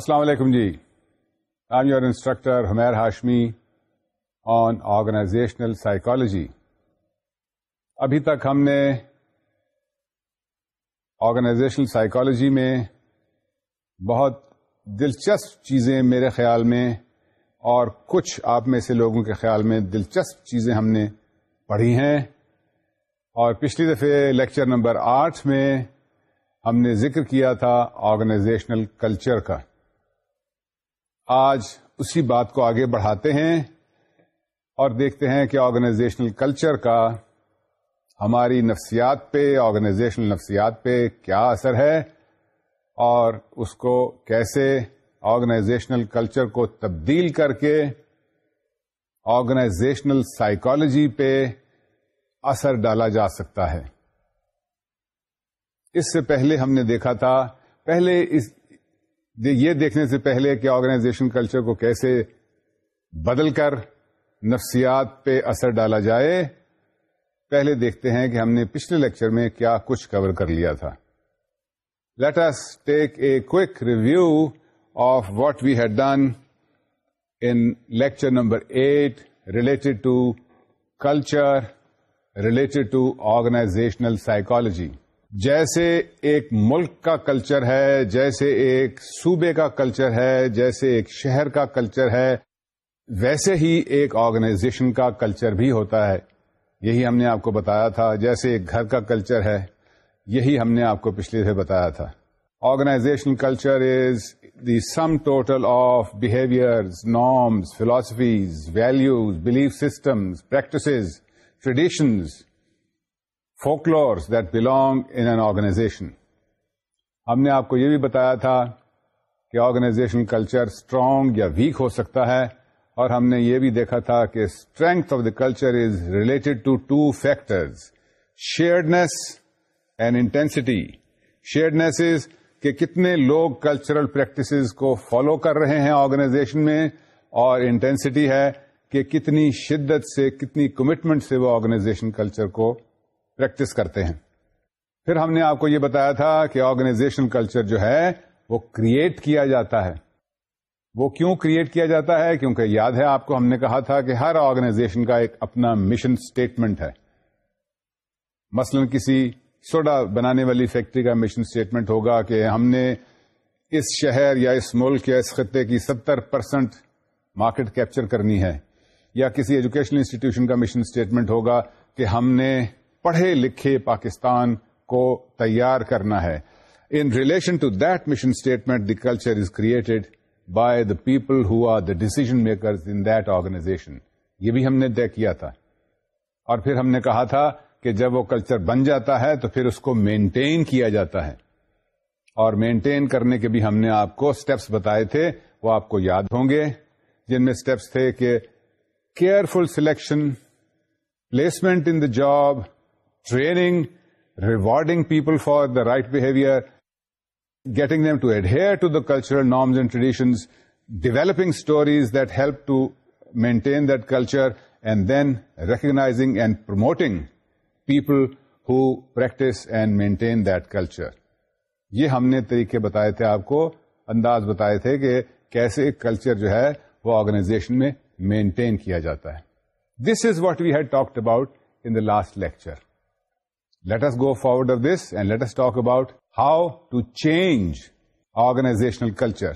السلام علیکم جی I your your instructor Humair Hashmi on organisational psychology ابھی تک ہم نے آرگنائزیشنل سائیکولوجی میں بہت دلچسپ چیزیں میرے خیال میں اور کچھ آپ میں سے لوگوں کے خیال میں دلچسپ چیزیں ہم نے پڑھی ہیں اور پچھلی دفعہ لیکچر نمبر آٹھ میں ہم نے ذکر کیا تھا آرگنائزیشنل کلچر کا آج اسی بات کو آگے بڑھاتے ہیں اور دیکھتے ہیں کہ آرگنائزیشنل کلچر کا ہماری نفسیات پہ آرگنائزیشنل نفسیات پہ کیا اثر ہے اور اس کو کیسے آرگنائزیشنل کلچر کو تبدیل کر کے آرگنائزیشنل سائیکالوجی پہ اثر ڈالا جا سکتا ہے اس سے پہلے ہم نے دیکھا تھا پہلے اس یہ دیکھنے سے پہلے کہ آرگنائزیشن کلچر کو کیسے بدل کر نفسیات پہ اثر ڈالا جائے پہلے دیکھتے ہیں کہ ہم نے پچھلے لیکچر میں کیا کچھ کور کر لیا تھا let's take a coke review of what we had done in lecture number eight related to culture related to organisational psychology جیسے ایک ملک کا کلچر ہے جیسے ایک صوبے کا کلچر ہے جیسے ایک شہر کا کلچر ہے ویسے ہی ایک آرگنائزیشن کا کلچر بھی ہوتا ہے یہی ہم نے آپ کو بتایا تھا جیسے ایک گھر کا کلچر ہے یہی ہم نے آپ کو پچھلے سے بتایا تھا organization culture is the sum total of behaviours norms philosophies values belief systems practices traditions folklores that belong in an organization ہم نے آپ کو یہ بھی بتایا تھا کہ آرگنائزیشن کلچر اسٹرانگ یا ویک ہو سکتا ہے اور ہم نے یہ بھی دیکھا تھا کہ strength of the culture is related to two factors sharedness and intensity sharedness is کہ کتنے لوگ کلچرل پریکٹسز کو فالو کر رہے ہیں آرگنائزیشن میں اور انٹینسٹی ہے کہ کتنی شدت سے کتنی کمٹمنٹ سے وہ آرگنائزیشن کلچر کو پریکٹس کرتے ہیں پھر ہم نے آپ کو یہ بتایا تھا کہ آرگنائزیشن کلچر جو ہے وہ کریٹ کیا جاتا ہے وہ کیوں کریٹ کیا جاتا ہے کیونکہ یاد ہے آپ کو ہم نے کہا تھا کہ ہر آرگنائزیشن کا ایک اپنا مشن اسٹیٹمنٹ ہے مثلا کسی سوڈا بنانے والی فیکٹری کا مشن اسٹیٹمنٹ ہوگا کہ ہم نے اس شہر یا اس ملک یا اس خطے کی ستر پرسینٹ مارکیٹ کیپچر کرنی ہے یا کسی ایجوکیشنل انسٹیٹیوشن کا مشن اسٹیٹمنٹ ہوگا کہ ہم نے پڑھے لکھے پاکستان کو تیار کرنا ہے in relation to that mission statement the culture is created by the people who are the decision makers in that organization یہ بھی ہم نے طے کیا تھا اور پھر ہم نے کہا تھا کہ جب وہ کلچر بن جاتا ہے تو پھر اس کو مینٹین کیا جاتا ہے اور مینٹین کرنے کے بھی ہم نے آپ کو اسٹیپس بتائے تھے وہ آپ کو یاد ہوں گے جن میں اسٹیپس تھے کہ careful selection placement in the job training rewarding people for the right behaviour getting them to adhere to the cultural norms and traditions developing stories that help to maintain that culture and then recognising and promoting people who practice and maintain that culture یہ ہم نے طریقے بتائے تھے آپ کو انداز بتائے تھے کہ کیسے کلچر جو ہے وہ آرگنائزیشن میں مینٹین کیا جاتا ہے this is what we had talked about in the last lecture forward go forward of this and talk talk about how to change organisational culture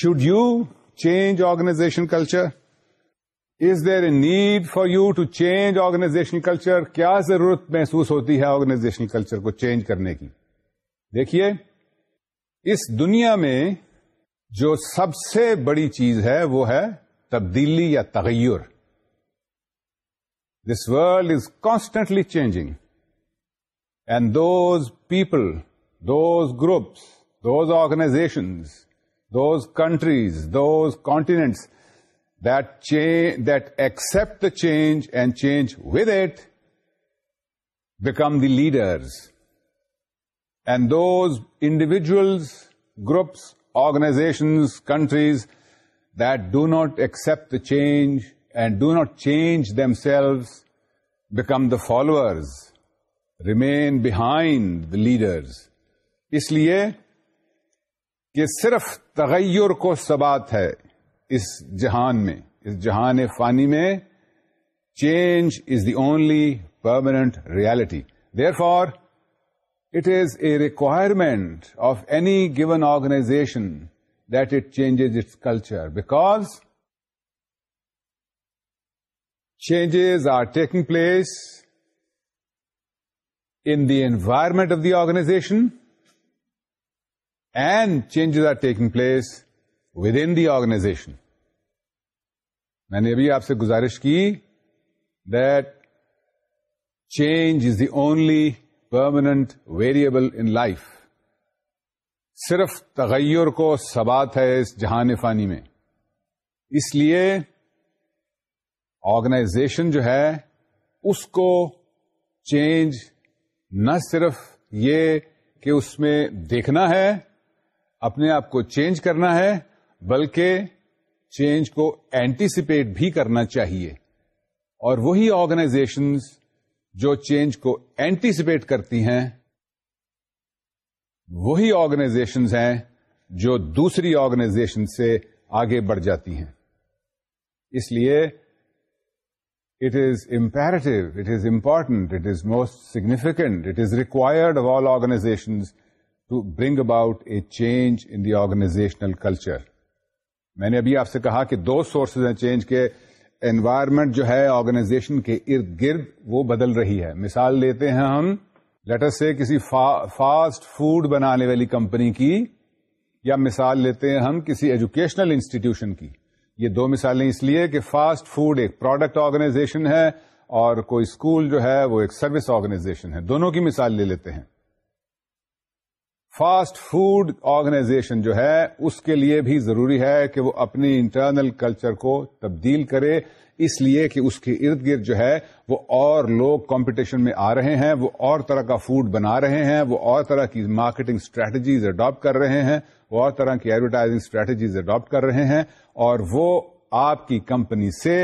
should you change culture? Culture is there need for you to change organisational culture کیا ضرورت محسوس ہوتی ہے organisation culture کو change کرنے کی دیکھیے اس دنیا میں جو سب سے بڑی چیز ہے وہ ہے تبدیلی یا تغیر this world is constantly changing And those people, those groups, those organizations, those countries, those continents that accept the change and change with it become the leaders. And those individuals, groups, organizations, countries that do not accept the change and do not change themselves become the followers. Remain behind the leaders اس لیے کہ صرف تغیر کو ثبات ہے اس جہان میں اس جہان فانی میں change is the only permanent reality therefore it is a requirement of any given organization that it changes it culture because changes are taking place in the environment of the organization and changes are taking place within the organization. میں نے ابھی آپ سے گزارش کی that change is the only permanent variable in life. صرف تغیر کو ثبات ہے اس جہان فانی میں اس لیے آرگنائزیشن جو ہے اس کو چینج نہ صرف یہ کہ اس میں دیکھنا ہے اپنے آپ کو چینج کرنا ہے بلکہ چینج کو اینٹیسپیٹ بھی کرنا چاہیے اور وہی آرگنائزیشن جو چینج کو اینٹیسپیٹ کرتی ہیں وہی آرگنائزیشنز ہیں جو دوسری آرگنائزیشن سے آگے بڑھ جاتی ہیں اس لیے it is imperative it is important it is most significant it is required all organizations to bring about a change in the organizational culture میں نے ابھی آپ سے کہا کہ دو سورسز چینج کے انوائرمنٹ جو ہے آرگنائزیشن کے ارد گرد وہ بدل رہی ہے مثال لیتے ہیں ہم لٹر سے کسی فاسٹ فوڈ بنانے والی کمپنی کی یا مثال لیتے ہیں ہم کسی ایجوکیشنل انسٹیٹیوشن کی یہ دو مثالیں اس لیے کہ فاسٹ فوڈ ایک پروڈکٹ آرگنائزیشن ہے اور کوئی اسکول جو ہے وہ ایک سروس آرگنائزیشن ہے دونوں کی مثال لے لیتے ہیں فاسٹ فوڈ آرگنائزیشن جو ہے اس کے لیے بھی ضروری ہے کہ وہ اپنی انٹرنل کلچر کو تبدیل کرے اس لیے کہ اس کے ارد گرد جو ہے وہ اور لوگ کمپٹیشن میں آ رہے ہیں وہ اور طرح کا فوڈ بنا رہے ہیں وہ اور طرح کی مارکیٹنگ اسٹریٹجیز اڈاپٹ کر رہے ہیں وہ اور طرح کی ایڈورٹائزنگ اسٹریٹجیز اڈاپٹ کر رہے ہیں اور وہ آپ کی کمپنی سے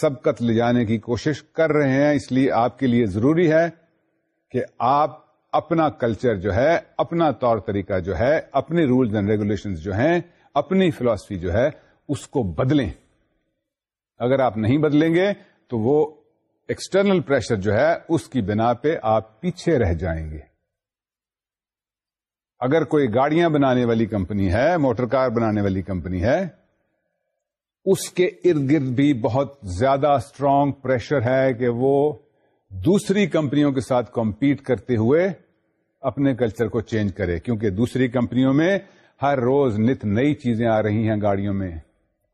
سبقت لے جانے کی کوشش کر رہے ہیں اس لیے آپ کے لیے ضروری ہے کہ آپ اپنا کلچر جو ہے اپنا طور طریقہ جو ہے اپنے رولز اینڈ ریگولیشنز جو ہیں اپنی فلاسفی جو ہے اس کو بدلیں اگر آپ نہیں بدلیں گے تو وہ ایکسٹرنل پریشر جو ہے اس کی بنا پہ آپ پیچھے رہ جائیں گے اگر کوئی گاڑیاں بنانے والی کمپنی ہے موٹر کار بنانے والی کمپنی ہے اس کے ارد گرد بھی بہت زیادہ اسٹرانگ پریشر ہے کہ وہ دوسری کمپنیوں کے ساتھ کمپیٹ کرتے ہوئے اپنے کلچر کو چینج کرے کیونکہ دوسری کمپنیوں میں ہر روز نت نئی چیزیں آ رہی ہیں گاڑیوں میں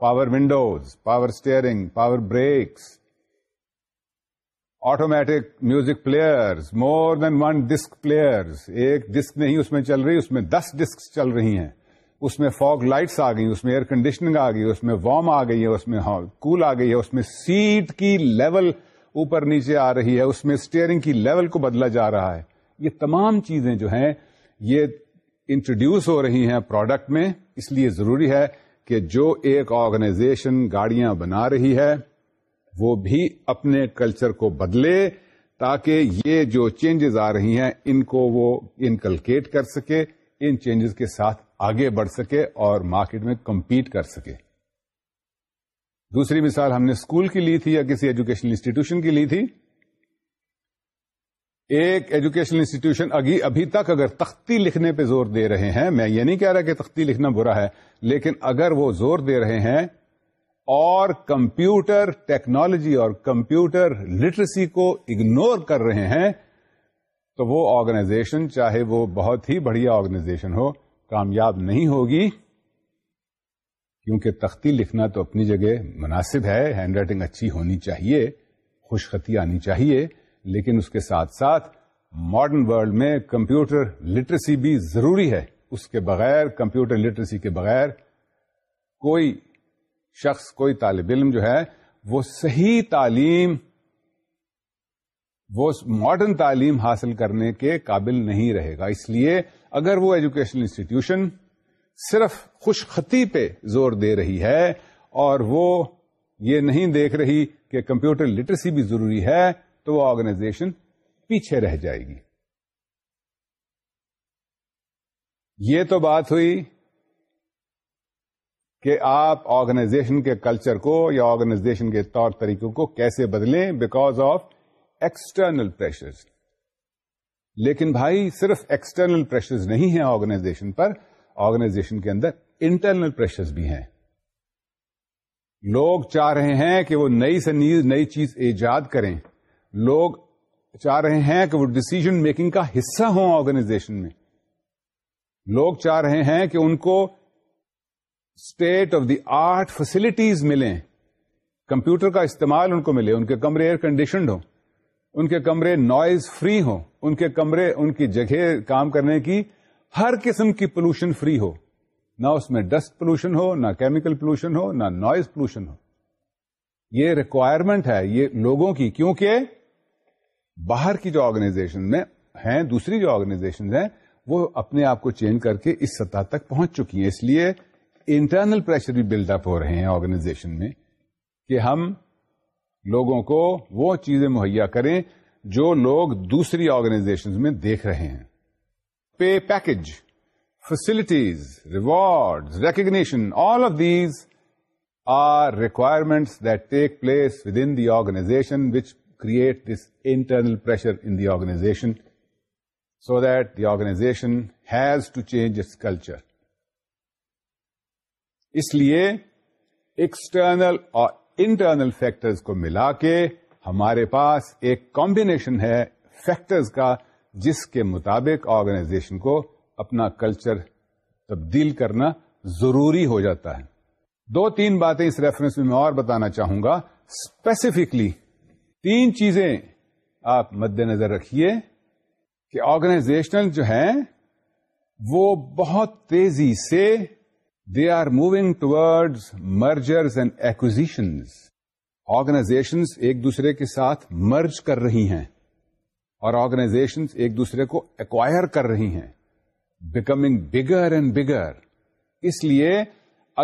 power windows power steering power brakes automatic music players more than one disk players ایک ڈسک نہیں اس میں چل رہی اس میں دس ڈسک چل رہی ہیں اس میں فوگ لائٹس آ گئی اس میں ایئر کنڈیشننگ آ گئی اس میں وارم ہاں، آ گئی ہے اس میں کول آ گئی ہے اس میں سیٹ کی لیول اوپر نیچے آ رہی ہے اس میں اسٹیئرنگ کی لیول کو بدلا جا رہا ہے یہ تمام چیزیں جو ہیں یہ انٹروڈیوس ہو رہی ہیں پروڈکٹ میں اس لیے ضروری ہے کہ جو ایک آرگنائزیشن گاڑیاں بنا رہی ہے وہ بھی اپنے کلچر کو بدلے تاکہ یہ جو چینجز آ رہی ہیں ان کو وہ انکلکیٹ کر سکے ان چینجز کے ساتھ آگے بڑھ سکے اور مارکیٹ میں کمپیٹ کر سکے دوسری مثال ہم نے اسکول کی لی تھی یا کسی ایجوکیشن انسٹیٹیوشن کی لی تھی ایک ایجوکیشنل انسٹیٹیوشن ابھی ابھی تک اگر تختی لکھنے پہ زور دے رہے ہیں میں یہ نہیں کہہ رہا کہ تختی لکھنا برا ہے لیکن اگر وہ زور دے رہے ہیں اور کمپیوٹر ٹیکنالوجی اور کمپیوٹر لٹریسی کو اگنور کر رہے ہیں تو وہ آرگنائزیشن چاہے وہ بہت ہی بڑھیا آرگنائزیشن ہو کامیاب نہیں ہوگی کیونکہ تختی لکھنا تو اپنی جگہ مناسب ہے ہینڈ رائٹنگ اچھی ہونی چاہیے خوش خطی آنی چاہیے لیکن اس کے ساتھ ساتھ ماڈرن ورلڈ میں کمپیوٹر لٹریسی بھی ضروری ہے اس کے بغیر کمپیوٹر لٹریسی کے بغیر کوئی شخص کوئی طالب علم جو ہے وہ صحیح تعلیم وہ ماڈرن تعلیم حاصل کرنے کے قابل نہیں رہے گا اس لیے اگر وہ ایجوکیشنل انسٹیٹیوشن صرف خوش خطی پہ زور دے رہی ہے اور وہ یہ نہیں دیکھ رہی کہ کمپیوٹر لٹریسی بھی ضروری ہے تو وہ آرگنائزیشن پیچھے رہ جائے گی یہ تو بات ہوئی کہ آپ آرگنائزیشن کے کلچر کو یا آرگنائزیشن کے طور طریقوں کو کیسے بدلیں بیکاز آف ایکسٹرنل پریشرز لیکن بھائی صرف ایکسٹرنل نہیں ہیں آرگنائزیشن پر آرگنائزیشن کے اندر انٹرنل پریشر بھی ہیں لوگ چاہ رہے ہیں کہ وہ نئی سے نئی چیز ایجاد کریں لوگ چاہ رہے ہیں کہ وہ ڈسیزن میکنگ کا حصہ ہوں آرگنائزیشن میں لوگ چاہ رہے ہیں کہ ان کو state of the art facilities ملیں کمپیوٹر کا استعمال ان کو ملے ان کے کمرے ایئر کنڈیشنڈ ہوں ان کے کمرے نوائز فری ہوں ان کے کمرے ان کی جگہ کام کرنے کی ہر قسم کی پولوشن فری ہو نہ اس میں ڈسٹ پولوشن ہو نہ کیمیکل پولوشن ہو نہ نوائز پولوشن ہو یہ ریکوائرمنٹ ہے یہ لوگوں کی کیونکہ باہر کی جو آرگنائزیشن میں ہیں دوسری جو آرگنائزیشن ہیں وہ اپنے آپ کو چینج کر کے اس سطح تک پہنچ چکی ہیں اس لیے انٹرنل پریشر بھی بلڈ اپ ہو رہے ہیں آرگنائزیشن میں کہ ہم لوگوں کو وہ چیزیں مہیا کریں جو لوگ دوسری آرگنائزیشن میں دیکھ رہے ہیں pay package facilities reward recognition all of these are requirements that take place with in the organization which create this internal pressure in the organization so that the organization has to change its culture اس لیے external اور internal factors کو ملا کے ہمارے پاس ایک combination ہے factors کا جس کے مطابق آرگنائزیشن کو اپنا کلچر تبدیل کرنا ضروری ہو جاتا ہے دو تین باتیں اس ریفرنس میں میں اور بتانا چاہوں گا اسپیسیفکلی تین چیزیں آپ مد نظر رکھیے کہ آرگنائزیشنل جو ہیں وہ بہت تیزی سے آر موونگ ٹوڈ مرجرز اینڈ ایکوزیشن آرگناس ایک دوسرے کے ساتھ مرچ کر رہی ہیں اور آرگنائزیشن ایک دوسرے کو ایکوائر کر رہی ہیں بیکمنگ بگر اینڈ بگر اس لیے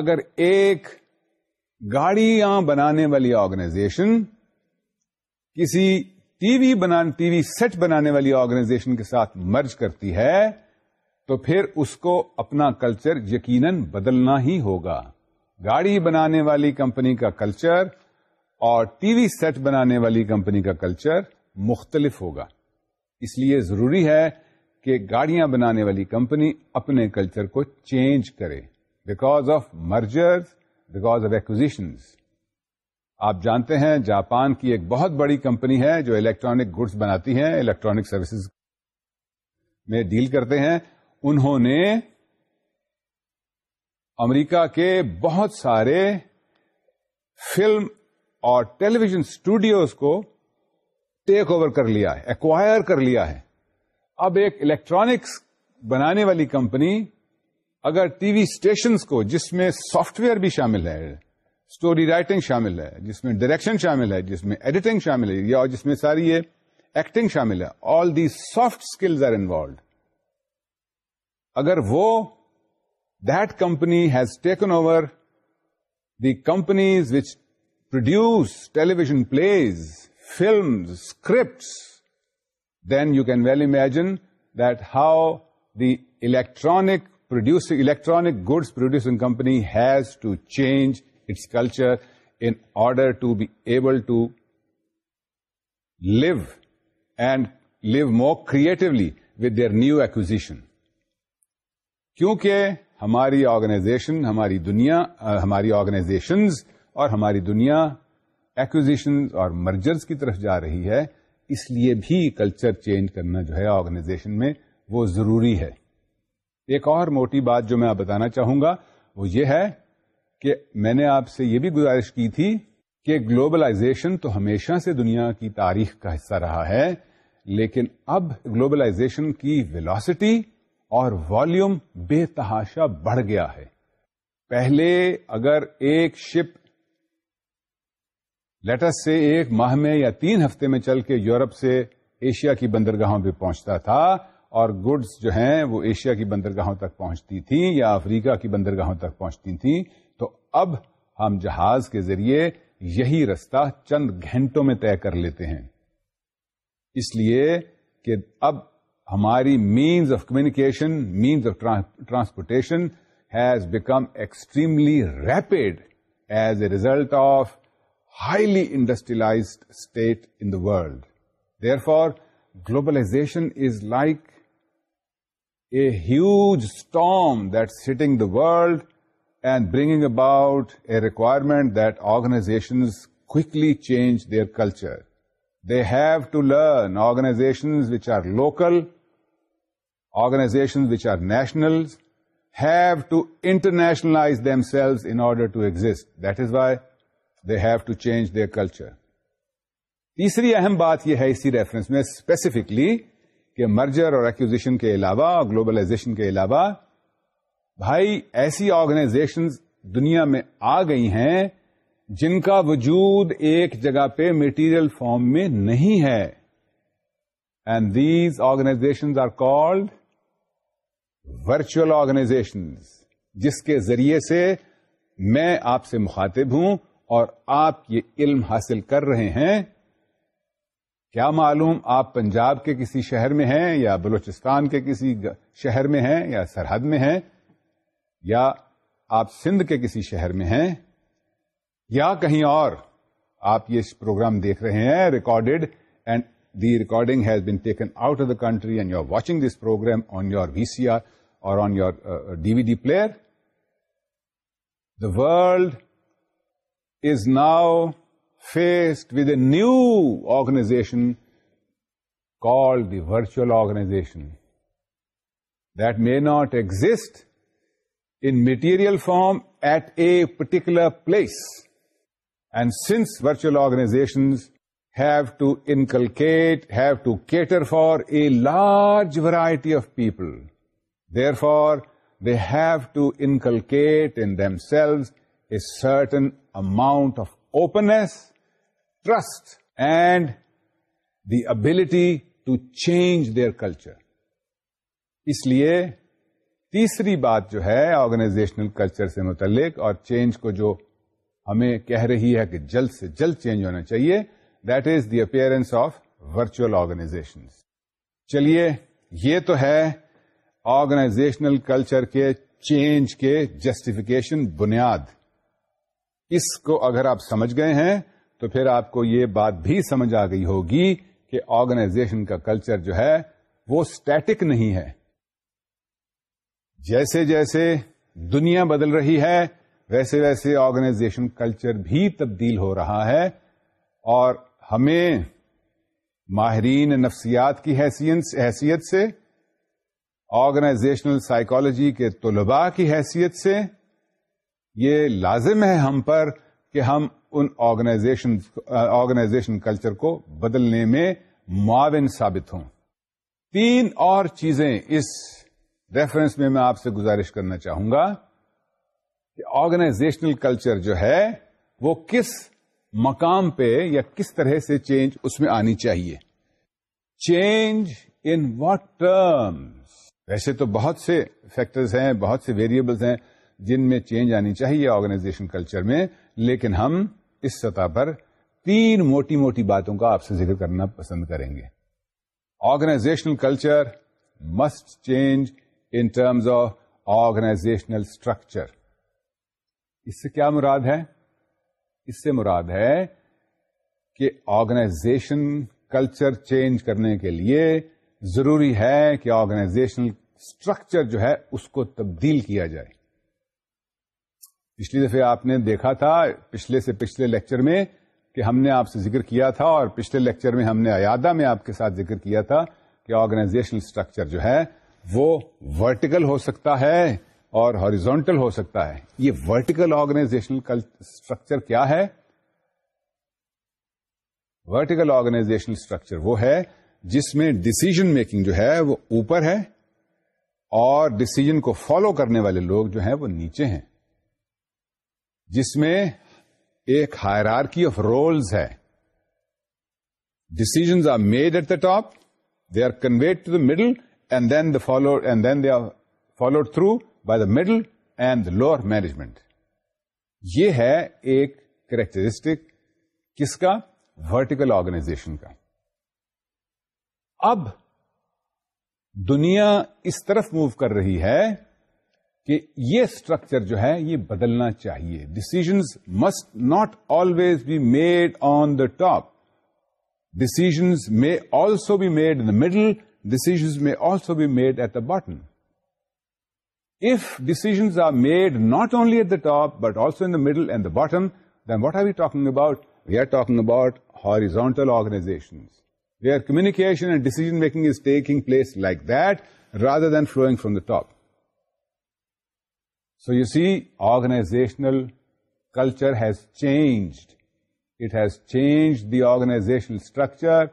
اگر ایک گاڑیاں بنانے والی آرگنائزیشن کسی T V T V set بنانے والی آرگنائزیشن کے ساتھ مرج کرتی ہے تو پھر اس کو اپنا کلچر یقیناً بدلنا ہی ہوگا گاڑی بنانے والی کمپنی کا کلچر اور ٹی وی سیٹ بنانے والی کمپنی کا کلچر مختلف ہوگا اس لیے ضروری ہے کہ گاڑیاں بنانے والی کمپنی اپنے کلچر کو چینج کرے because of mergers because of acquisitions آپ جانتے ہیں جاپان کی ایک بہت بڑی کمپنی ہے جو الیکٹرانک گڈس بناتی ہیں الیکٹرانک سروسز میں ڈیل کرتے ہیں انہوں نے امریکہ کے بہت سارے فلم اور ٹیلی ویژن اسٹوڈیوز کو ٹیک اوور کر لیا ہے ایکوائر کر لیا ہے اب ایک الیکٹرانکس بنانے والی کمپنی اگر ٹی وی اسٹیشنس کو جس میں سافٹ ویئر بھی شامل ہے اسٹوری رائٹنگ شامل ہے جس میں ڈائریکشن شامل ہے جس میں ایڈیٹنگ شامل ہے یا جس میں ساری یہ ایکٹنگ شامل ہے all the soft skills are involved agar wo, that company has taken over the companies which produce television plays, films, scripts, then you can well imagine that how the electronic goods producing company has to change its culture in order to be able to live and live more creatively with their new acquisition. کیونکہ ہماری organization ہماری دنیا ہماری organisations اور ہماری دنیا accusations اور mergers کی طرف جا رہی ہے اس لیے بھی کلچر چینج کرنا جو ہے آرگنائزیشن میں وہ ضروری ہے ایک اور موٹی بات جو میں آپ بتانا چاہوں گا وہ یہ ہے کہ میں نے آپ سے یہ بھی گزارش کی تھی کہ گلوبلائزیشن تو ہمیشہ سے دنیا کی تاریخ کا حصہ رہا ہے لیکن اب گلوبلائزیشن کی ویلاسٹی اور والیوم بے تحاشا بڑھ گیا ہے پہلے اگر ایک شپ لیٹس سے ایک ماہ میں یا تین ہفتے میں چل کے یورپ سے ایشیا کی بندرگاہوں پہ پہنچتا تھا اور گڈس جو ہیں وہ ایشیا کی بندرگاہوں تک پہنچتی تھیں یا افریقہ کی بندرگاہوں تک پہنچتی تھیں تو اب ہم جہاز کے ذریعے یہی رستہ چند گھنٹوں میں طے کر لیتے ہیں اس لیے کہ اب ہماری means of communication means of transportation has become extremely rapid as a result of highly industrialized state in the world therefore globalization is like a huge strong that setting the world and bringing about a requirement that organizations کلی change their culture they have to learn organizations which are local organization which are national have to internationalize themselves in order to exit that is why they have to change they culture تیسری اہم بات یہ ہے اسی reference میں specifically کہ merger اور acquisition کے علاوہ اور گلوبلائزیشن کے علاوہ بھائی ایسی آرگنائزیشنز دنیا میں آ گئی ہیں جن کا وجود ایک جگہ پہ میٹیریل فارم میں نہیں ہے and these organization are called virtual organization جس کے ذریعے سے میں آپ سے مخاطب ہوں اور آپ یہ علم حاصل کر رہے ہیں کیا معلوم آپ پنجاب کے کسی شہر میں ہیں یا بلوچستان کے کسی شہر میں ہیں یا سرحد میں ہیں یا آپ سندھ کے کسی شہر میں ہیں یا کہیں اور آپ یہ پروگرام دیکھ رہے ہیں recorded and the recording has been taken out of the country and you're watching this program on your VCR or on your DVD uh, uh, player, the world is now faced with a new organization called the virtual organization that may not exist in material form at a particular place. And since virtual organizations have to inculcate have to cater for a large variety of people Therefore, for they have to inculcate in themselves a certain amount of and trust and the ability to change their culture اس لیے تیسری بات جو ہے organizational culture سے متعلق اور change کو جو ہمیں کہہ رہی ہے کہ جلد سے جلد چینج ہونا چاہیے that is the up of virtual organization چلیے یہ تو ہے آرگنائزیشنل کلچر کے چینج کے جسٹیفکیشن بنیاد اس کو اگر آپ سمجھ گئے ہیں تو پھر آپ کو یہ بات بھی سمجھ آ گئی ہوگی کہ آرگنائزیشن کا کلچر جو ہے وہ اسٹیٹک نہیں ہے جیسے جیسے دنیا بدل رہی ہے ویسے ویسے آرگنائزیشن کلچر بھی تبدیل ہو رہا ہے اور ہمیں ماہرین نفسیات کی حیثیت سے آرگنائزیشنل سائیکالوجی کے طلباء کی حیثیت سے یہ لازم ہے ہم پر کہ ہم ان آرگنائزیشن آرگنائزیشن کلچر کو بدلنے میں معاون ثابت ہوں تین اور چیزیں اس ریفرنس میں میں آپ سے گزارش کرنا چاہوں گا کہ آرگنائزیشنل کلچر جو ہے وہ کس مقام پہ یا کس طرح سے چینج اس میں آنی چاہیے چینج ان واٹ ٹرمز ویسے تو بہت سے فیکٹرز ہیں بہت سے ویریبلز ہیں جن میں چینج آنی چاہیے آرگنائزیشن کلچر میں لیکن ہم اس سطح پر تین موٹی موٹی باتوں کا آپ سے ذکر کرنا پسند کریں گے organizational culture must change in terms of organizational structure اس سے کیا مراد ہے اس سے مراد ہے کہ آرگنائزیشن کلچر چینج کرنے کے لیے ضروری ہے کہ آرگنائزیشنل اسٹرکچر جو ہے اس کو تبدیل کیا جائے پچھلی دفعہ آپ نے دیکھا تھا پچھلے سے پچھلے لیکچر میں کہ ہم نے آپ سے ذکر کیا تھا اور پچھلے لیکچر میں ہم نے ایادا میں آپ کے ساتھ ذکر کیا تھا کہ آرگنائزیشنل اسٹرکچر جو ہے وہ ورٹیکل ہو سکتا ہے اور ہاریزونٹل ہو سکتا ہے یہ ورٹیکل آرگنائزیشنل اسٹرکچر کیا ہے ورٹیکل آرگنائزیشنل اسٹرکچر وہ ہے جس میں ڈسیزن میکنگ جو ہے وہ اوپر ہے اور ڈسیزن کو فالو کرنے والے لوگ جو ہیں وہ نیچے ہیں جس میں ایک ہائرارکی آف رولز ہے decisions are made at the top they are conveyed to the middle and then the follow and then they are followed through the middle and the lower management یہ ہے ایک characteristic کس کا vertical organization کا اب دنیا اس طرف موو کر رہی ہے کہ یہ اسٹرکچر جو ہے یہ بدلنا چاہیے decisions must not always be made on the top decisions میں also be made the middle decisions میں also be made at the bottom If decisions are made not only at the top, but also in the middle and the bottom, then what are we talking about? We are talking about horizontal organizations, where communication and decision-making is taking place like that, rather than flowing from the top. So you see, organizational culture has changed. It has changed the organizational structure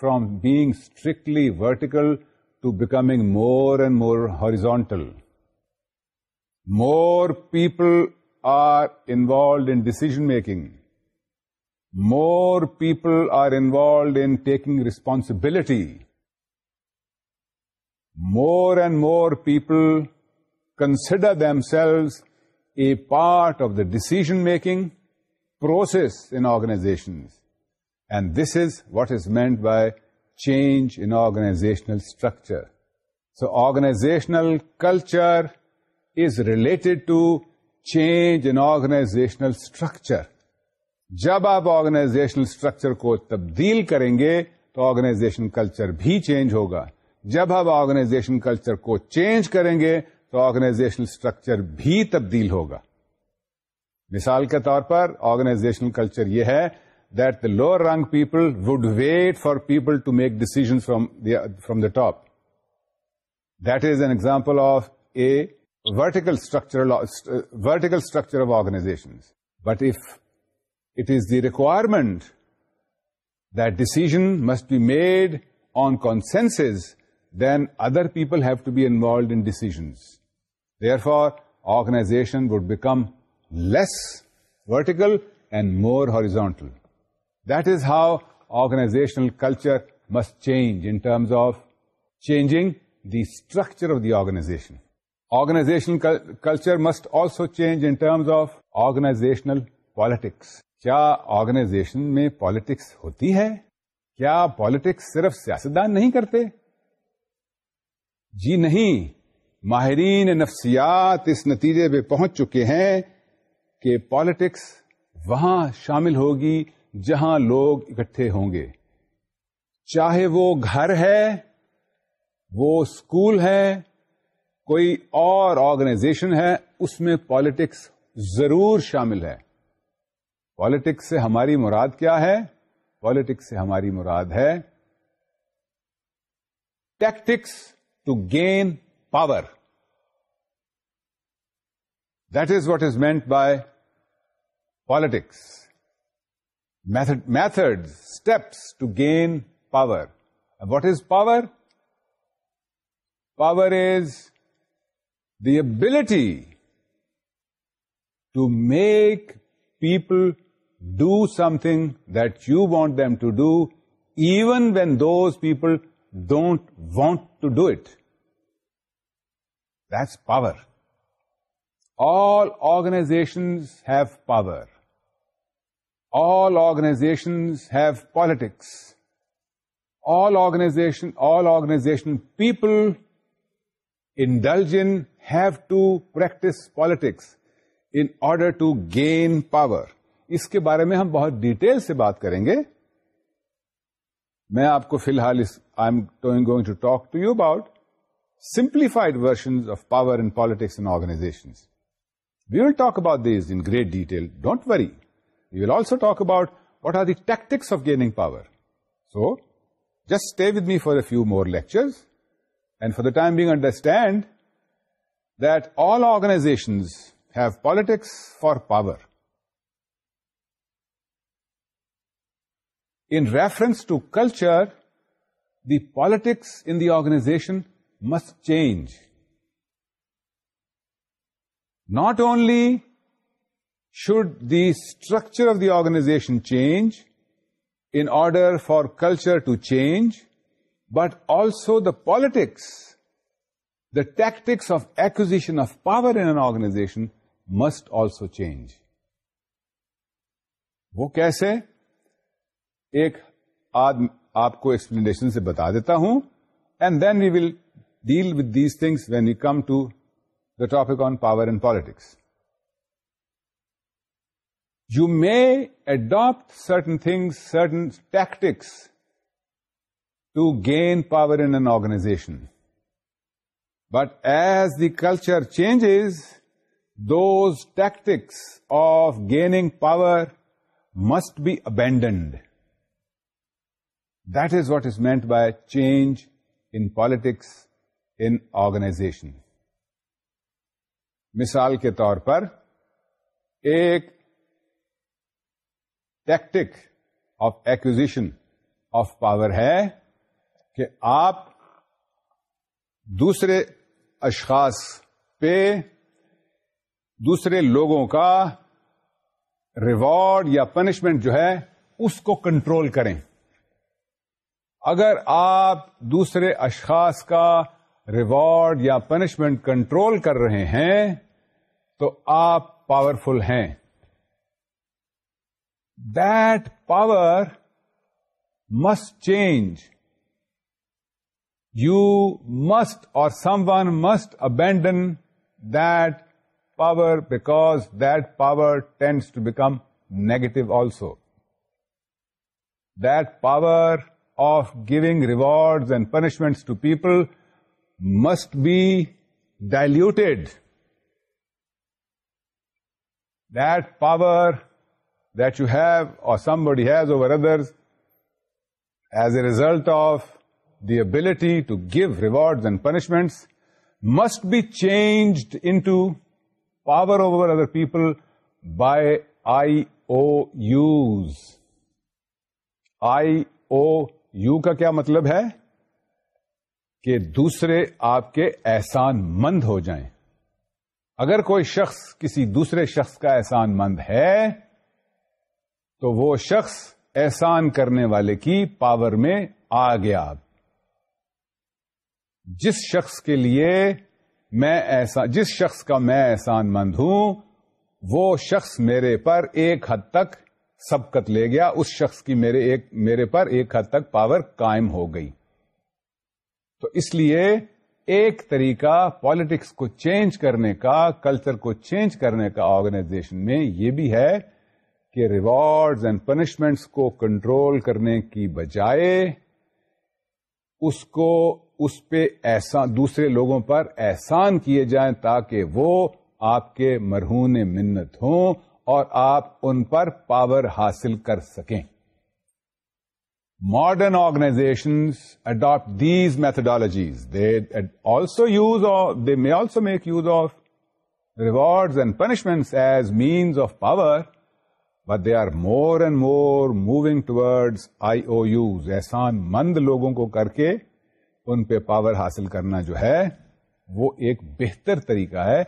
from being strictly vertical to becoming more and more horizontal. More people are involved in decision making. More people are involved in taking responsibility. More and more people consider themselves a part of the decision-making process in organizations. And this is what is meant by change in organizational structure. So organizational culture to change in organizational structure جب آپ organizational structure کو تبدیل کریں گے تو organization culture بھی change ہوگا جب آپ آرگنازیشن کلچر کو چینج کریں گے تو organizational اسٹرکچر بھی تبدیل ہوگا مثال کے طور پر organizational کلچر یہ ہے that the people ring people would wait for people to make the, from the top that is an example of a Uh, vertical structure of organizations. But if it is the requirement that decision must be made on consensus, then other people have to be involved in decisions. Therefore, organization would become less vertical and more horizontal. That is how organizational culture must change in terms of changing the structure of the organization. Organization culture must also change of organizational politics کیا organization میں politics ہوتی ہے کیا politics صرف سیاستدان نہیں کرتے جی نہیں ماہرین نفسیات اس نتیجے پہ پہنچ چکے ہیں کہ پالیٹکس وہاں شامل ہوگی جہاں لوگ اکٹھے ہوں گے چاہے وہ گھر ہے وہ اسکول ہے کوئی اور آرگنائزیشن ہے اس میں پالیٹکس ضرور شامل ہے پالیٹکس سے ہماری مراد کیا ہے پالیٹکس سے ہماری مراد ہے tactics to gain power that is what is meant by politics method method steps to gain power what is power power is the ability to make people do something that you want them to do, even when those people don't want to do it. That's power. All organizations have power. All organizations have politics. All organization people to practice politics in order to gain power اس کے بارے میں ہم بہت detail سے بات کریں گے میں آپ کو فی الحال I am ٹوئنگ going to talk to you about simplified version of power in politics and organization we will talk about these in great detail don't worry we will also talk about what are the tactics of gaining power so just stay with me for a few more lectures And for the time being, understand that all organizations have politics for power. In reference to culture, the politics in the organization must change. Not only should the structure of the organization change in order for culture to change, but also the politics the tactics of acquisition of power in an organization must also change وہ کیسے ایک آدم آپ کو explanation سے بتا دیتا ہوں and then we will deal with these things when you come to the topic on power and politics you may adapt certain things certain tactics to gain power in organization but as the culture change those tactics of gaining power must be abandoned that is what is meant by change in politics in organization مثال کے طور پر ایک tactic of action of power ہے کہ آپ دوسرے اشخاص پہ دوسرے لوگوں کا ریوارڈ یا پنشمنٹ جو ہے اس کو کنٹرول کریں اگر آپ دوسرے اشخاص کا ریوارڈ یا پنشمنٹ کنٹرول کر رہے ہیں تو آپ پاورفل ہیں that power must change you must, or someone must, abandon that power, because that power tends to become negative also. That power of giving rewards and punishments to people must be diluted. That power that you have or somebody has over others as a result of the ability to give rewards and punishments must be changed into power over other people by I O U's I O U کا کیا مطلب ہے کہ دوسرے آپ کے احسان مند ہو جائیں اگر کوئی شخص کسی دوسرے شخص کا احسان مند ہے تو وہ شخص احسان کرنے والے کی پاور میں آ گیا آپ جس شخص کے لیے میں ایسا جس شخص کا میں احسان مند ہوں وہ شخص میرے پر ایک حد تک سبقت لے گیا اس شخص کی میرے ایک میرے پر ایک حد تک پاور قائم ہو گئی تو اس لیے ایک طریقہ پالیٹکس کو چینج کرنے کا کلچر کو چینج کرنے کا آرگنائزیشن میں یہ بھی ہے کہ ریوارڈز اینڈ پنشمنٹس کو کنٹرول کرنے کی بجائے اس کو اس پہ ایسا دوسرے لوگوں پر احسان کیے جائیں تاکہ وہ آپ کے مرہون منت ہوں اور آپ ان پر پاور حاصل کر سکیں modern organization adapt these methodologies they also use of they may also make use of rewards and punishment as means of power but they are more and more moving ٹوڈ آئی او یوز احسان مند لوگوں کو کر کے ان پہ power حاصل کرنا جو ہے وہ ایک بہتر طریقہ ہے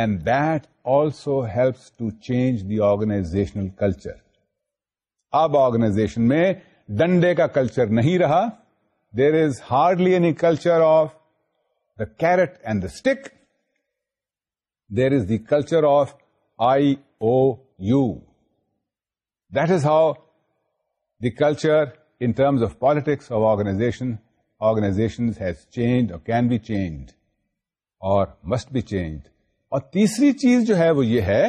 and that also helps to change the organizational culture اب آرگنائزیشن میں ڈنڈے کا کلچر نہیں رہا there is hardly any culture of the carrot and the stick there is the culture of I O U that is how the culture in terms of politics of organization organization has change اور can be change اور must be change اور تیسری چیز جو ہے وہ یہ ہے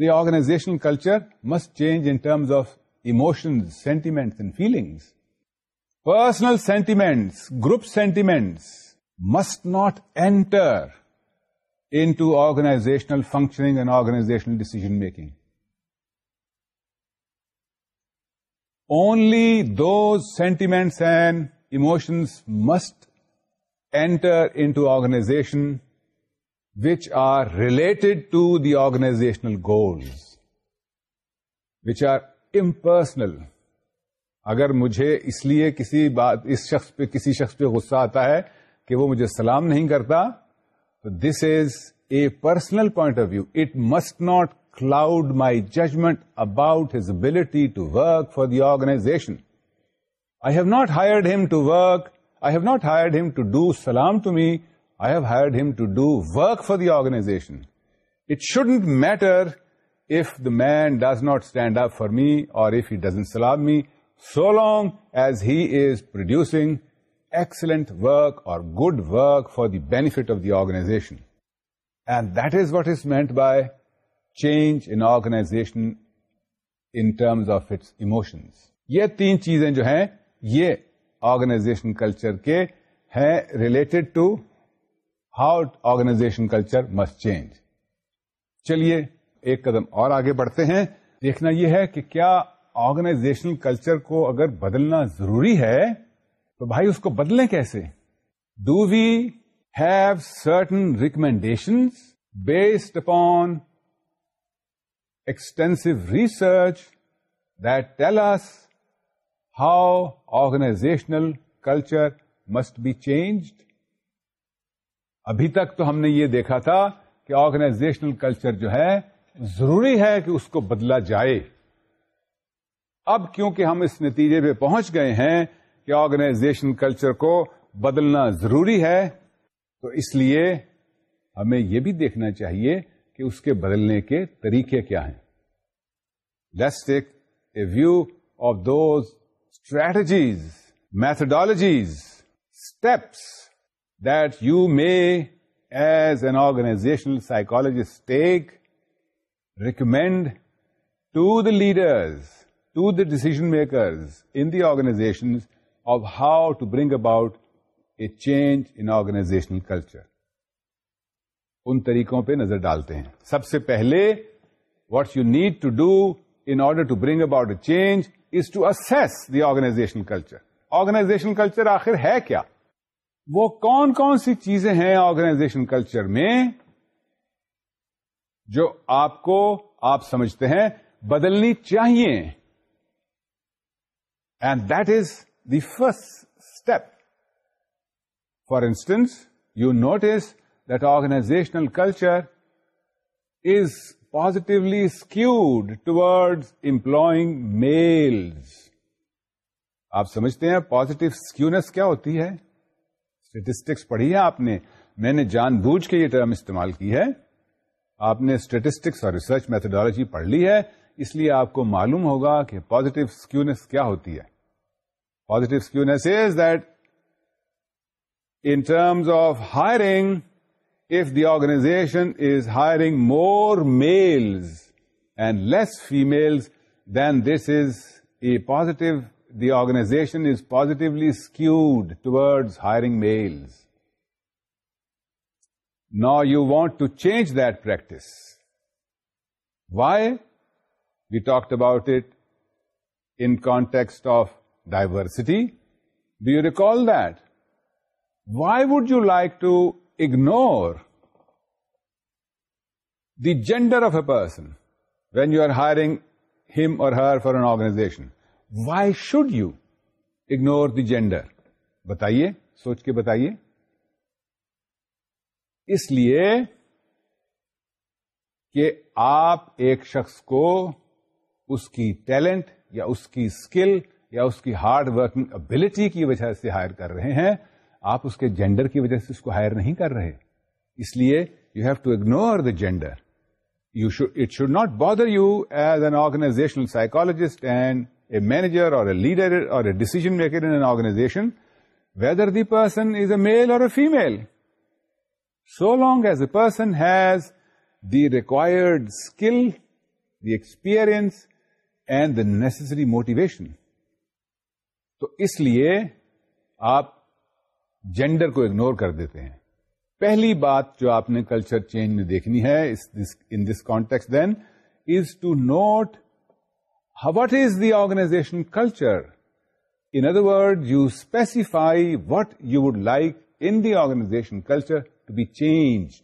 دی organization culture must change in terms of emotions sentiments and feelings personal sentiments group sentiments must not enter into organizational functioning and organizational decision making only those sentiments and emotions must enter into organization which are related to the goals goals which are impersonal اگر مجھے اس لیے کسی بات اس شخص پہ کسی شخص پہ غصہ آتا ہے کہ وہ مجھے سلام نہیں کرتا تو this is a personal point of view it must not cloud my judgment about his ability to work for the organization I have not hired him to work I have not hired him to do سلام to me I have hired him to do work for the organization it should matter if the man does not stand up for me اور if یزن سلام me so long as he is producing excellent work اور good work for the benefit of the organization and that is what is meant by change in organization of its emotions یہ تین چیزیں جو ہیں یہ organization culture کے ہے related to how organization culture must change چلیے ایک قدم اور آگے بڑھتے ہیں دیکھنا یہ ہے کہ کیا آرگنائزیشن کلچر کو اگر بدلنا ضروری ہے تو بھائی اس کو بدلیں کیسے do we have certain recommendation based upon extensive research that tells how organizational culture must be change ابھی تک تو ہم نے یہ دیکھا تھا کہ آرگنائزیشنل کلچر جو ہے ضروری ہے کہ اس کو بدلا جائے اب کیونکہ ہم اس نتیجے پہ پہنچ گئے ہیں کہ آرگنائزیشن کلچر کو بدلنا ضروری ہے تو اس لیے ہمیں یہ بھی دیکھنا چاہیے کہ اس کے بدلنے کے طریقے کیا ہیں let's take a view of those strategies methodologies steps that you may as an organizational psychologist take recommend to the leaders to the decision makers in the organization of how to bring about a change in organizational culture ان طریقوں پہ نظر ڈالتے ہیں سب سے پہلے what you need to do in order to bring about اچ is to us دیگنازیشن culture organisation culture آخر ہے کیا وہ کون کون سی چیزیں ہیں آرگنائزیشن کلچر میں جو آپ کو آپ سمجھتے ہیں بدلنی چاہیے and that is the first step for instance you notice the organizational culture is positively skewed ٹوڈ employing males آپ سمجھتے ہیں پوزیٹو کیا ہوتی ہے اسٹیٹسٹکس پڑھی ہے آپ نے میں نے جان بوجھ کے یہ ٹرم استعمال کی ہے آپ نے اسٹیٹسٹکس اور ریسرچ میتھڈالوجی پڑھ لی ہے اس لیے آپ کو معلوم ہوگا کہ پوزیٹو اسکیونیس کیا ہوتی ہے positive skewness is that in terms of hiring if the organization is hiring more males and less females, then this is a positive, the organization is positively skewed towards hiring males. Now you want to change that practice. Why? We talked about it in context of diversity. Do you recall that? Why would you like to ignore the gender of a person when you are hiring ہم اور her for an organization why should you ignore the gender بتائیے سوچ کے بتائیے اس لیے کہ آپ ایک شخص کو اس کی ٹیلنٹ یا اس کی اسکل یا اس کی ہارڈ ورکنگ ابلٹی کی وجہ سے ہائر کر رہے ہیں آپ اس کے جینڈر کی وجہ سے اس کو ہائر نہیں کر رہے اس لیے you have to ignore the gender you should it should not bother you as an organizational psychologist and a manager or a leader or a decision maker N organization whether the person is a male or a female so long as a person has the required skill the experience and the necessary motivation تو اس لیے آپ gender کو ignore کر دیتے ہیں پہلی بات جو آپ نے کلچر چینج میں دیکھنی ہے in this context then is to note what is the organization culture in other word you specify what you would like in the organization culture to be change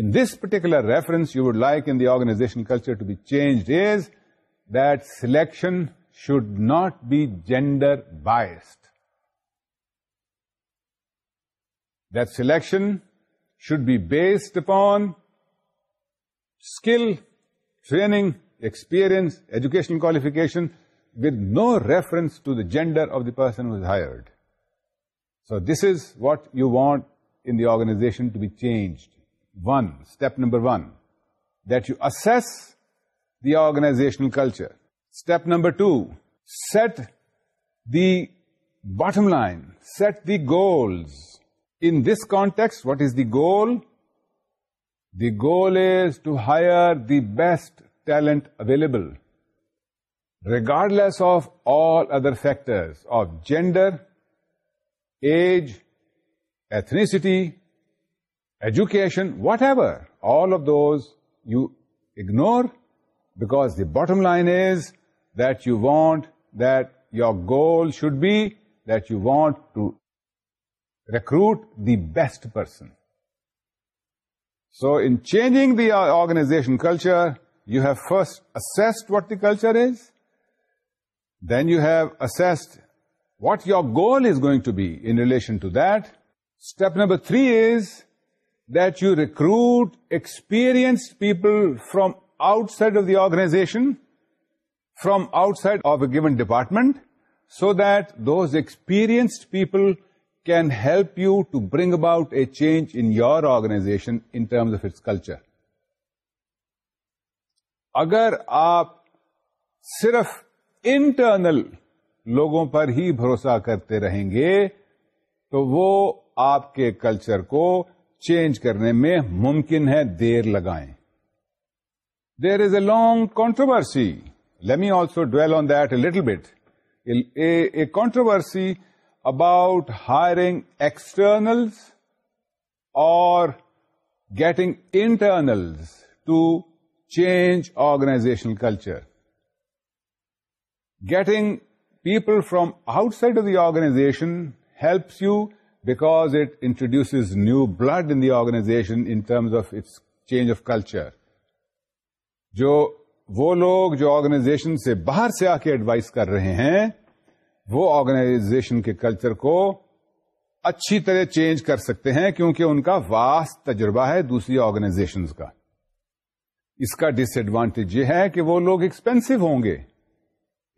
in this particular reference you would like in the organization culture to be change is that selection should not be gender biased. that selection should be based upon skill, training, experience, educational qualification, with no reference to the gender of the person who is hired. So this is what you want in the organization to be changed. Step number one, that you assess the organizational culture. Step number two, set the bottom line, set the goals in this context, what is the goal? The goal is to hire the best talent available, regardless of all other factors of gender, age, ethnicity, education, whatever. All of those you ignore, because the bottom line is that you want that your goal should be that you want to recruit the best person. So in changing the organization culture, you have first assessed what the culture is. Then you have assessed what your goal is going to be in relation to that. Step number 3 is that you recruit experienced people from outside of the organization, from outside of a given department, so that those experienced people can help you to bring about a change in your organization in terms of its culture اگر آپ صرف internal لوگوں پر ہی بھروسہ کرتے رہیں گے تو وہ آپ کے کلچر کو چینج کرنے میں ممکن ہے دیر لگائیں there is a long controversy let me also dwell on that a little bit a controversy about hiring externals or getting internals to change organizational culture. Getting people from outside of the organization helps you because it introduces new blood in the organization in terms of its change of culture. جو وہ لوگ جو organization سے باہر سے آ کے advise کر رہے ہیں وہ آرگنائزیشن کے کلچر کو اچھی طرح چینج کر سکتے ہیں کیونکہ ان کا واسط تجربہ ہے دوسری آرگنائزیشن کا اس کا ڈس ایڈوانٹیج یہ ہے کہ وہ لوگ ایکسپینسو ہوں گے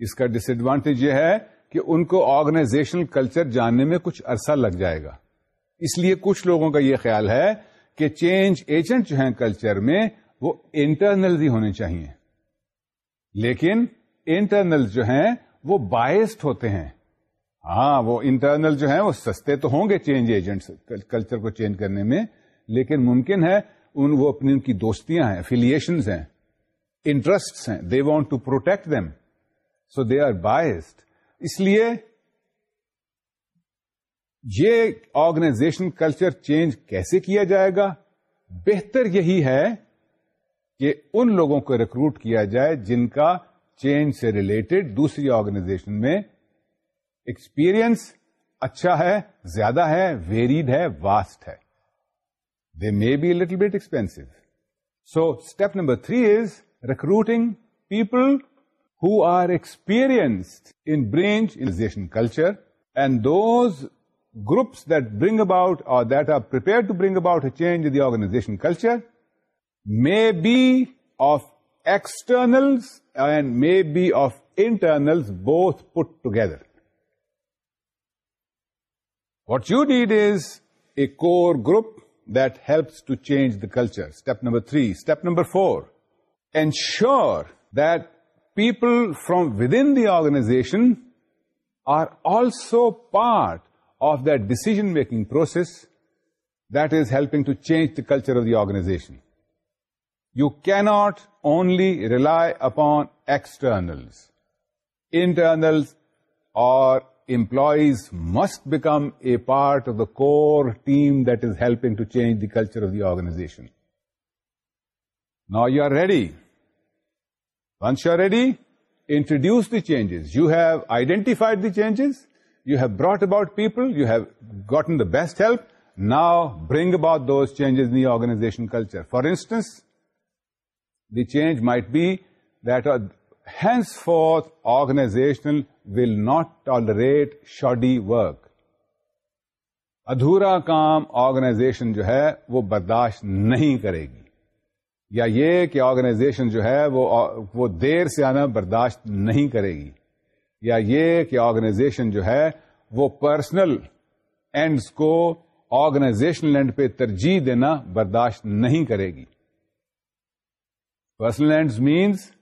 اس کا ڈس ایڈوانٹیج یہ ہے کہ ان کو آرگنائزیشن کلچر جاننے میں کچھ عرصہ لگ جائے گا اس لیے کچھ لوگوں کا یہ خیال ہے کہ چینج ایجنٹ جو ہیں کلچر میں وہ انٹرنل ہی ہونے چاہیے لیکن انٹرنل جو ہیں وہ بائسڈ ہوتے ہیں ہاں وہ انٹرنل جو ہیں وہ سستے تو ہوں گے چینج ایجنٹس کلچر کو چینج کرنے میں لیکن ممکن ہے ان وہ اپنی ان کی دوستیاں ہیں افیلیشنز ہیں انٹرسٹ ہیں they want to protect them so they are biased اس لیے یہ آرگنائزیشن کلچر چینج کیسے کیا جائے گا بہتر یہی ہے کہ ان لوگوں کو ریکروٹ کیا جائے جن کا چینج سے ریلیٹڈ دوسری آرگنائزیشن میں ایکسپیرئنس اچھا ہے زیادہ ہے ویریڈ ہے واسٹ ہے they may be little bit expense so step number three is recruiting people who are experienced in branch انزیشن culture and those groups that bring about or that are prior to bring about the organization culture may be of externals and maybe of internals both put together. What you need is a core group that helps to change the culture. Step number 3. Step number 4, ensure that people from within the organization are also part of that decision-making process that is helping to change the culture of the organization. You cannot only rely upon externals. Internals or employees must become a part of the core team that is helping to change the culture of the organization. Now you are ready. Once you are ready, introduce the changes. You have identified the changes. You have brought about people. You have gotten the best help. Now bring about those changes in the organization culture. For instance, the change might be that uh, henceforth organization will not tolerate shoddy work ادھورا کام organization جو ہے وہ برداشت نہیں کرے گی یا یہ کہ آرگنائزیشن جو ہے وہ دیر سے آنا برداشت نہیں کرے گی یا یہ کہ آرگنائزیشن جو ہے وہ پرسنل اینڈس کو آرگنائزیشنل اینڈ پہ ترجیح دینا برداشت نہیں کرے گی Personal ends means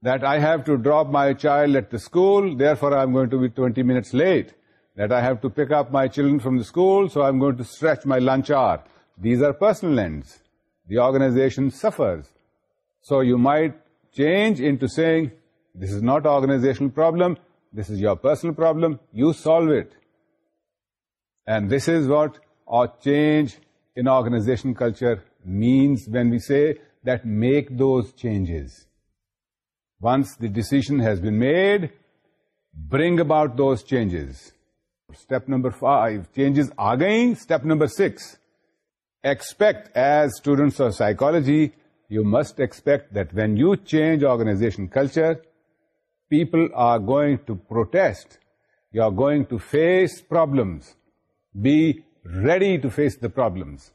that I have to drop my child at the school, therefore I'm going to be 20 minutes late. That I have to pick up my children from the school, so I'm going to stretch my lunch hour. These are personal ends. The organization suffers. So you might change into saying, this is not organizational problem, this is your personal problem, you solve it. And this is what our change in organization culture means when we say make those changes once the decision has been made bring about those changes step number five changes آ گئیں step number six expect as students psychology you must expect that when you change organization culture people are going to protest you are گوئگ to face problems be ready to face the problems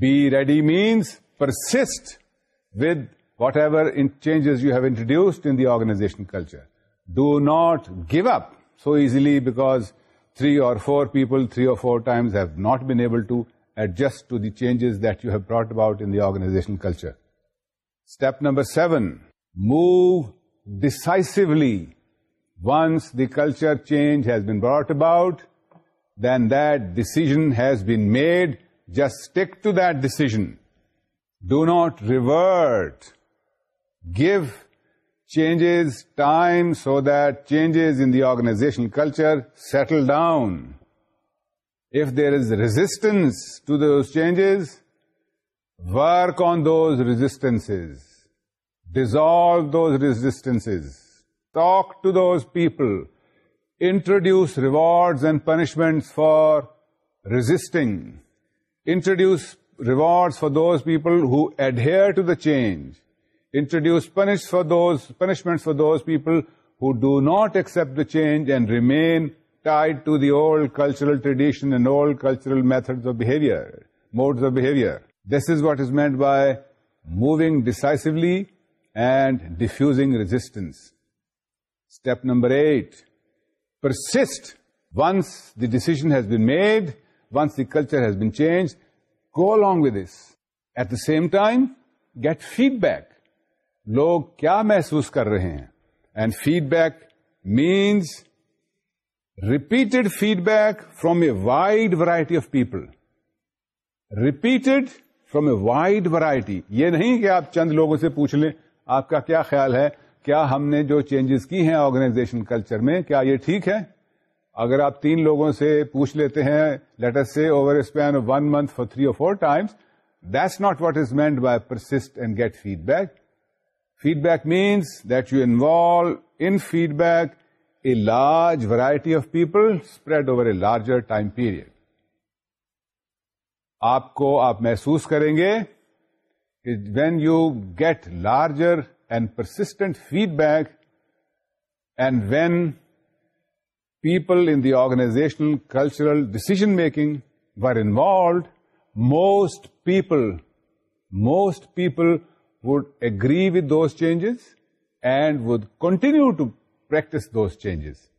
be ready means persist with whatever changes you have introduced in the organization culture. Do not give up so easily because 3 or 4 people 3 or 4 times have not been able to adjust to the changes that you have brought about in the organization culture. Step number 7, move decisively. Once the culture change has been brought about, then that decision has been made. Just stick to that decision. Do not revert. Give changes time so that changes in the organizational culture settle down. If there is resistance to those changes, work on those resistances. Dissolve those resistances. Talk to those people. Introduce rewards and punishments for resisting. Introduce rewards for those people who adhere to the change, introduce punishments for those people who do not accept the change and remain tied to the old cultural tradition and old cultural methods of behavior, modes of behavior. This is what is meant by moving decisively and diffusing resistance. Step number 8, persist. Once the decision has been made, once the culture has been changed, go long with this at the same time get feedback لوگ کیا محسوس کر رہے ہیں and feedback means repeated feedback from a wide variety of people repeated from a wide variety یہ نہیں کہ آپ چند لوگوں سے پوچھ لیں آپ کا کیا خیال ہے کیا ہم نے جو چینجز کی ہیں آرگنائزیشن کلچر میں کیا یہ ٹھیک ہے اگر آپ تین لوگوں سے پوچھ لیتے ہیں لیٹر سے over span one month four three or four times that's not what is meant by persist and get feedback feedback means that you involve in feedback a large variety of people spread over a larger time period آپ کو آپ محسوس کریں گے کہ when you get larger and persistent feedback and when people in the organizational, cultural decision-making were involved, most people would agree with those changes and would continue to practice those changes.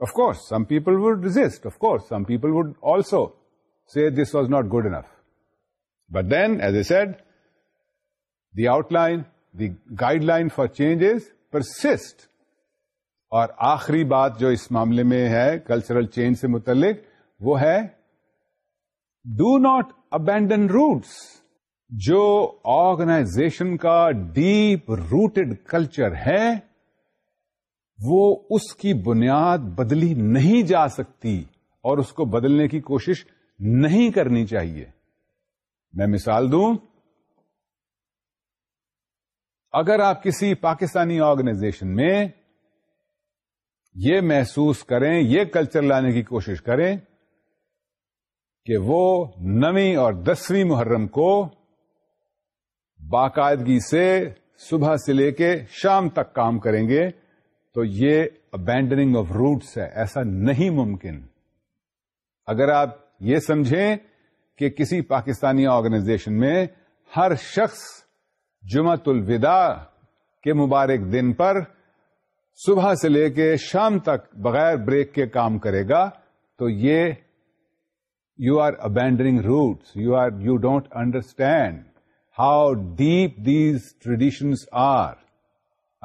Of course, some people would resist. Of course, some people would also say this was not good enough. But then, as I said, the outline, the guideline for change is persist اور آخری بات جو اس معاملے میں ہے cultural change سے متعلق وہ ہے ڈو ناٹ ابینڈن روٹس جو آرگنائزیشن کا ڈیپ روٹڈ کلچر ہے وہ اس کی بنیاد بدلی نہیں جا سکتی اور اس کو بدلنے کی کوشش نہیں کرنی چاہیے میں مثال دوں اگر آپ کسی پاکستانی آرگنائزیشن میں یہ محسوس کریں یہ کلچر لانے کی کوشش کریں کہ وہ نویں اور دسویں محرم کو باقاعدگی سے صبح سے لے کے شام تک کام کریں گے تو یہ ابینڈنگ آف روٹس ہے ایسا نہیں ممکن اگر آپ یہ سمجھیں کہ کسی پاکستانی آرگنائزیشن میں ہر شخص جمعت الوداع کے مبارک دن پر صبح سے لے کے شام تک بغیر بریک کے کام کرے گا تو یہ you are abandoning roots you are you don't understand how deep these traditions are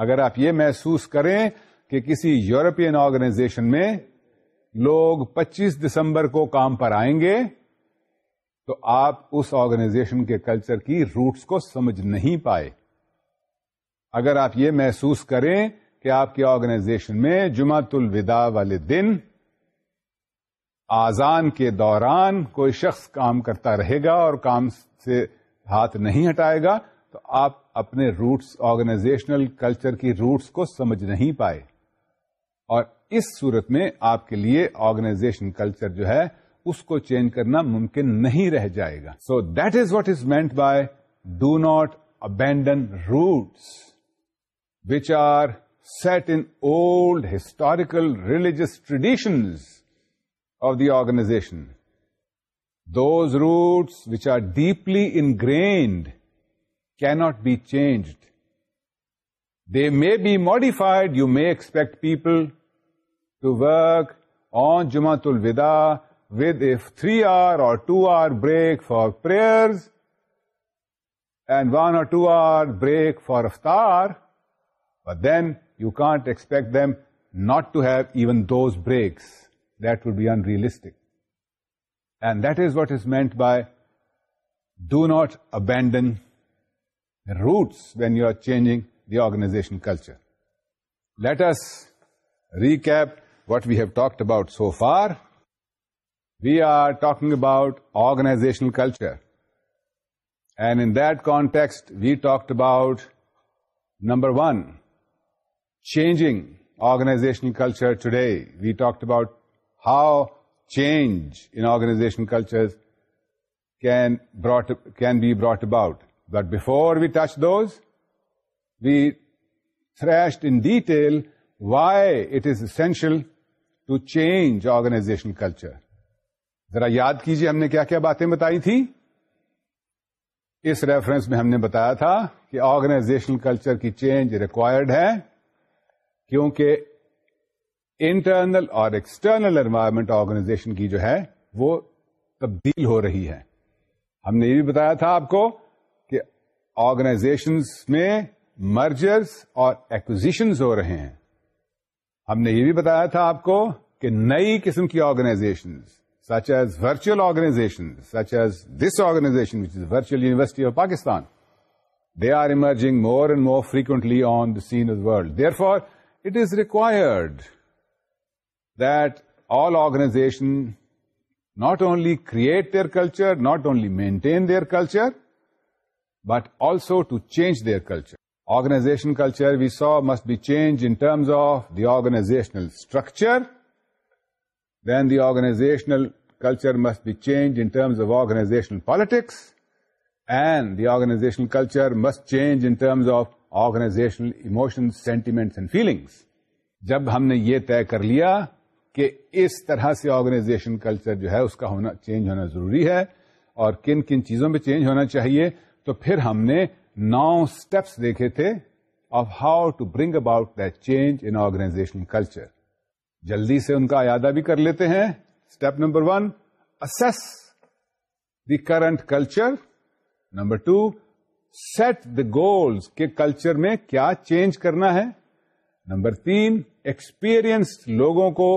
اگر آپ یہ محسوس کریں کہ کسی یورپین آرگنائزیشن میں لوگ پچیس دسمبر کو کام پر آئیں گے تو آپ اس آرگنائزیشن کے کلچر کی روٹس کو سمجھ نہیں پائے اگر آپ یہ محسوس کریں کہ آپ کی آرگنائزیشن میں جمعہ الوداع والے دن آزان کے دوران کوئی شخص کام کرتا رہے گا اور کام سے ہاتھ نہیں ہٹائے گا تو آپ اپنے روٹس آرگنائزیشنل کلچر کی روٹس کو سمجھ نہیں پائے اور اس صورت میں آپ کے لیے آرگنائزیشن کلچر جو ہے اس کو چینج کرنا ممکن نہیں رہ جائے گا so that is what is meant by do not abandon roots which are set in historical religious traditions of the organization those roots which are deeply ingrained can not be changed they may be modified you may expect people to work on Jumma تلوا ود ایف three hour or two hour break for prayers and one or two hour break for iftar or then You can't expect them not to have even those breaks. That would be unrealistic. And that is what is meant by do not abandon roots when you are changing the organization culture. Let us recap what we have talked about so far. We are talking about organizational culture. And in that context, we talked about, number 1, changing organizational culture today. We talked about how change in organizational cultures can, brought, can be brought about. But before we touch those, we thrashed in detail why it is essential to change organizational culture. ذرا یاد کیجیے ہم نے کیا کیا باتیں بتائی تھی اس ریفرنس میں ہم نے بتایا تھا کہ آرگنائزیشنل کلچر کی چینج ریکوائرڈ ہے کیونکہ انٹرنل اور ایکسٹرنل انوائرمنٹ آرگنائزیشن کی جو ہے وہ تبدیل ہو رہی ہے ہم نے یہ بھی بتایا تھا آپ کو کہ آرگنائزیشن میں مرجرس اور ایکوزیشنز ہو رہے ہیں ہم نے یہ بھی بتایا تھا آپ کو کہ نئی قسم کی organization such as virtual organization such as this is virtual university of Pakistan they are emerging more and more frequently on the scene as well therefore It is required that all organizations not only create their culture, not only maintain their culture, but also to change their culture. Organization culture, we saw, must be changed in terms of the organizational structure. Then the organizational culture must be changed in terms of organizational politics. And the organizational culture must change in terms of organizational emotion sentiments and feelings جب ہم نے یہ طے کر لیا کہ اس طرح سے آرگنائزیشن کلچر جو ہے اس کا ہونا چینج ہونا ضروری ہے اور کن کن چیزوں پہ چینج ہونا چاہیے تو پھر ہم نے نو اسٹیپس دیکھے تھے of how to bring about that change organization culture جلدی سے ان کا ارادہ بھی کر لیتے ہیں step number one assess the current culture number two set the goals کے کلچر میں کیا چینج کرنا ہے نمبر تین ایکسپیرئنس لوگوں کو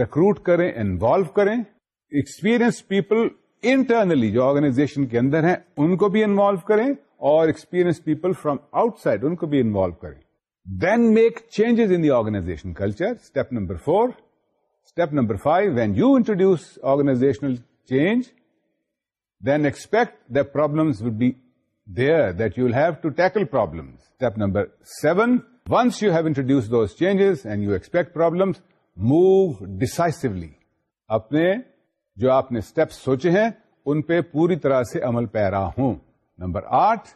ریکروٹ کریں انوالو کریں ایکسپیرئنس پیپل انٹرنلی جو آرگنائزیشن کے اندر ہیں ان کو بھی انوالو کریں اور experience people from outside ان کو بھی انوالو کریں then make changes in the organization culture step number four step number five when you introduce organizational change then expect the problems would be there that you have to tackle problem step number seven once you have introduce those changes and you expect problem move decisively اپنے جو آپ نے steps سوچے ہیں ان پہ پوری طرح سے عمل پیرا ہوں نمبر آٹھ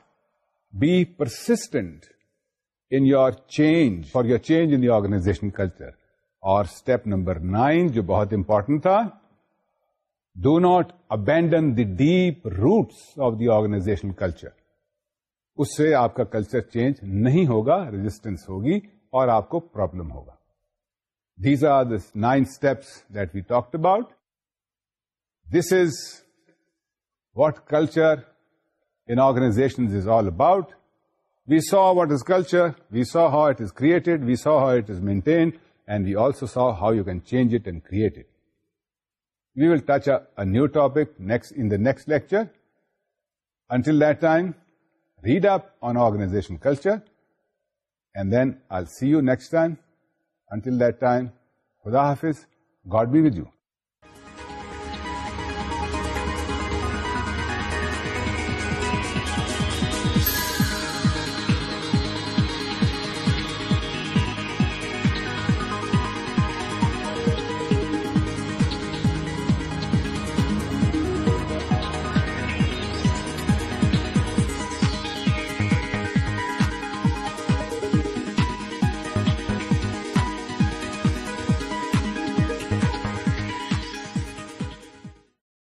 be persistent in your change for your change in organization culture اور اسٹیپ نمبر نائن جو بہت امپورٹنٹ تھا do not abandon the deep roots of the organization culture اس سے آپ کا کلچر چینج نہیں ہوگا رجسٹینس ہوگی اور آپ کو پرابلم ہوگا these are the nine steps that we talked about this is what culture in organization is all about we saw what is culture we saw how it is created we saw how it is maintained and we also saw how you can change it and create it you will touch a new topic next in the next lecture until then read up on organization culture and then I see you next time until then خدا حافظ God be view